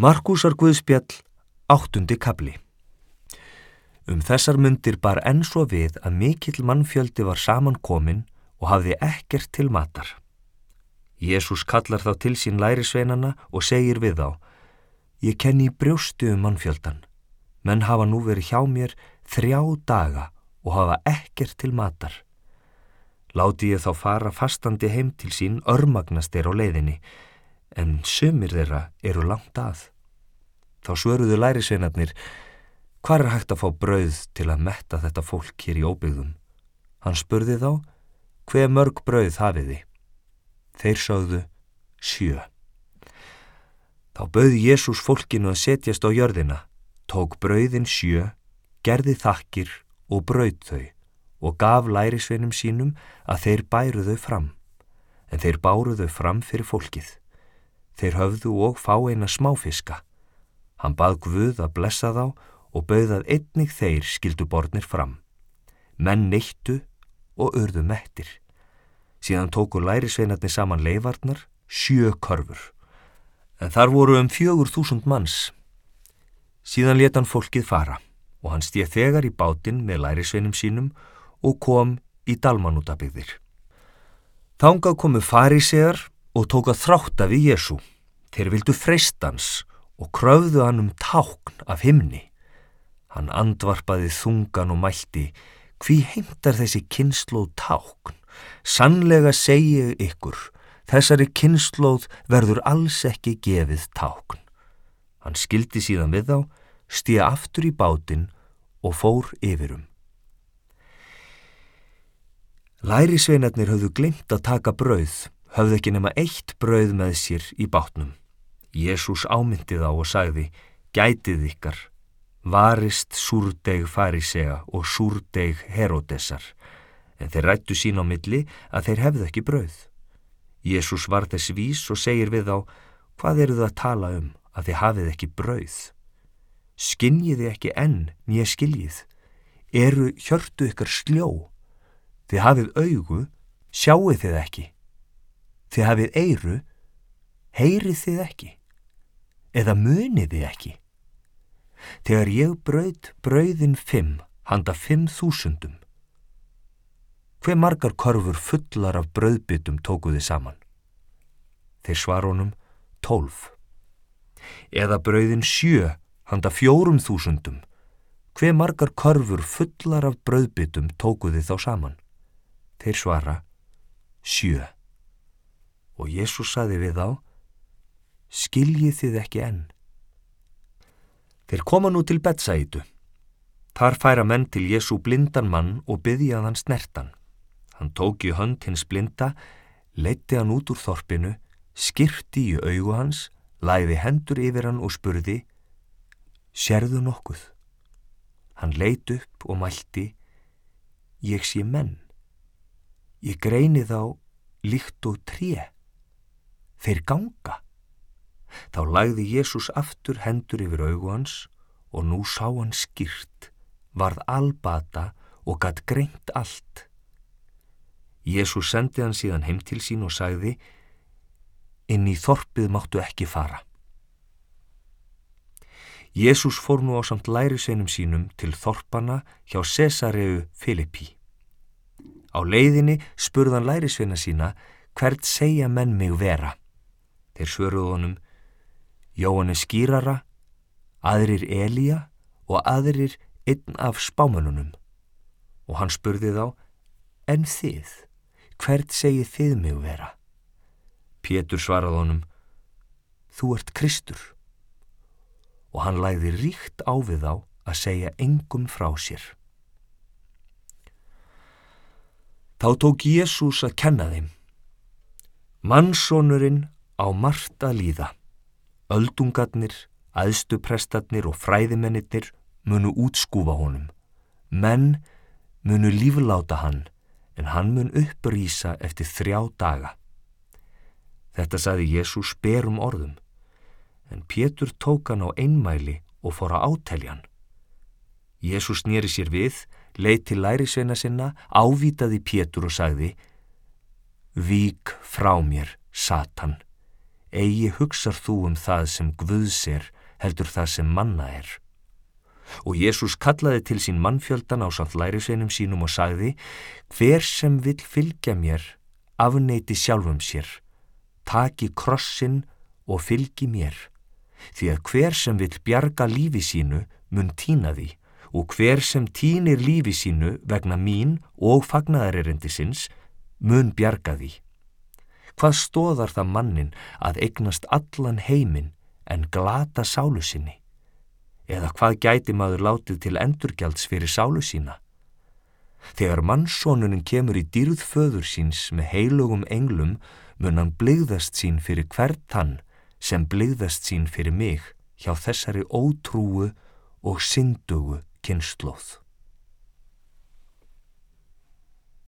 Markúsar Guðspjall, áttundi kabli. Um þessar myndir bar enn svo við að mikill mannfjöldi var samankomin og hafði ekkert til matar. Jésús kallar þá til sín lærisveinana og segir við þá, ég kenni brjóstu um mannfjöldan, menn hafa nú verið hjá mér þrjá daga og hafa ekkert til matar. Láti ég þá fara fastandi heim til sín örmagnast er á leiðinni, en sömur þeirra eru langt að. Þá svöruðu lærisveinarnir, hvað er hægt að fá brauð til að metta þetta fólk hér í óbyggðum? Hann spurði þá, hver mörg brauð hafiði? Þeir sáðu sjö. Þá bauði Jésús fólkinu að setjast á jörðina, tók brauðin sjö, gerði þakkir og brauð þau og gaf lærisveinum sínum að þeir bæru þau fram, en þeir báru þau fram fyrir fólkið. Þeir höfðu og fá eina smáfiska. Hann bað Guð að blessa þá og bauðað einnig þeir skildu borðnir fram. Menn neittu og urðu mettir. Síðan tóku lærisveinarnir saman leifarnar, sjö körfur. En þar voru um fjögur þúsund manns. Síðan leta hann fólkið fara og hann stíð þegar í bátinn með lærisveinum sínum og kom í dalmanútabigðir. Þángað komu farisegar og tóka þrátt af Jésu. Þeir vildu freistans og kröfðu hann um tákn af himni. Hann andvarpaði þungan og mælti, hví heimtar þessi kynnslóð tákn? Sannlega segi ykkur, þessari kynnslóð verður alls ekki gefið tákn. Hann skildi síðan við þá, stíða aftur í bátinn og fór yfirum. Lærisveinarnir höfðu glimt að taka brauð, höfðu ekki nema eitt brauð með sér í bátnum. Jésús ámyndi þá og sagði, gætið ykkar, varist súrdeg farisega og súrdeg herodesar, en þeir rættu sín á milli að þeir hefðu ekki brauð. Jésús var þess vís og segir við þá, hvað eru það að tala um að þið hafið ekki brauð? Skinjiði ekki enn nýja skiljið, eru hjörtu ykkar sljó, þið hafið augu, sjáuð þið ekki, þið hafið eiru, heyrið þið ekki, eða munið þið ekki. Þegar ég brauð brauðin fimm, handa fimm þúsundum, hver margar korfur fullar af brauðbyttum tókuði saman? Þeir svar honum tólf. Eða brauðin sjö, handa fjórum þúsundum, hver margar korfur fullar af brauðbyttum tókuði þá saman? Þeir svara sjö. Og Jésús saði við þá, skiljið þið ekki enn. Þeir koma nú til Betsætu. Þar færa menn til Jésú blindan mann og byggja hann snertan. Hann tók í hönd hins blinda, leitti hann út úr þorpinu, skirti í augu hans, læði hendur yfir hann og spurði, sérðu nokkuð? Hann leit upp og mælti, ég sé menn. Ég greini þá líkt og tré. Þeir ganga. Þá lagði Jésús aftur hendur yfir augu hans og nú sá hann skýrt, varð albata og gatt greint allt. Jésús sendi hann síðan heim til sín og sagði, inn í þorpið máttu ekki fara. Jésús fór nú á samt lærisveinum sínum til þorpana hjá Cesareu Filippi. Á leiðinni spurðan lærisveina sína hvert segja menn mig vera. Þeir svöruðu honum Jóhannes skýrara, aðrir Elíja og aðrir einn af spámanunum. Og hann spurði þá, en þið, hvert segið þið mig vera? Pétur svaraði honum, þú ert Kristur. Og hann læði ríkt á við þá að segja engum frá sér. Þá tók Jésús að kenna þeim. Mannsónurinn á margt að líða. Öldungarnir, aðstuprestarnir og fræðimennir munu útskúfa honum. Menn munu lífláta hann en hann mun upprýsa eftir þrjá daga. Þetta saði Jésús berum orðum en Pétur tók hann á einmæli og fór að átelja hann. Jésús nýri sér við, leið til lærisveina sinna, ávítaði Pétur og sagði Vík frá mér, Satan, eigi hugsar þú um það sem Guðs er, heldur það sem manna er. Og Jésús kallaði til sín mannfjöldan á samt lærisveinum sínum og sagði, hver sem vill fylgja mér, afneiti sjálfum sér, taki krossin og fylgi mér. Því að hver sem vill bjarga lífi sínu mun týna því og hver sem týnir lífi sínu vegna mín og fagnaðaririndisins mun bjarga því. Hvað stóðar það mannin að eignast allan heiminn en glata sálu sinni? Eða hvað gæti maður látið til endurgjalds fyrir sálu sína? Þegar mannsónunin kemur í dýrð föður síns með heilugum englum mun hann bligðast sín fyrir hvert hann sem bligðast sín fyrir mig hjá þessari ótrúu og syndugu kynnslóð.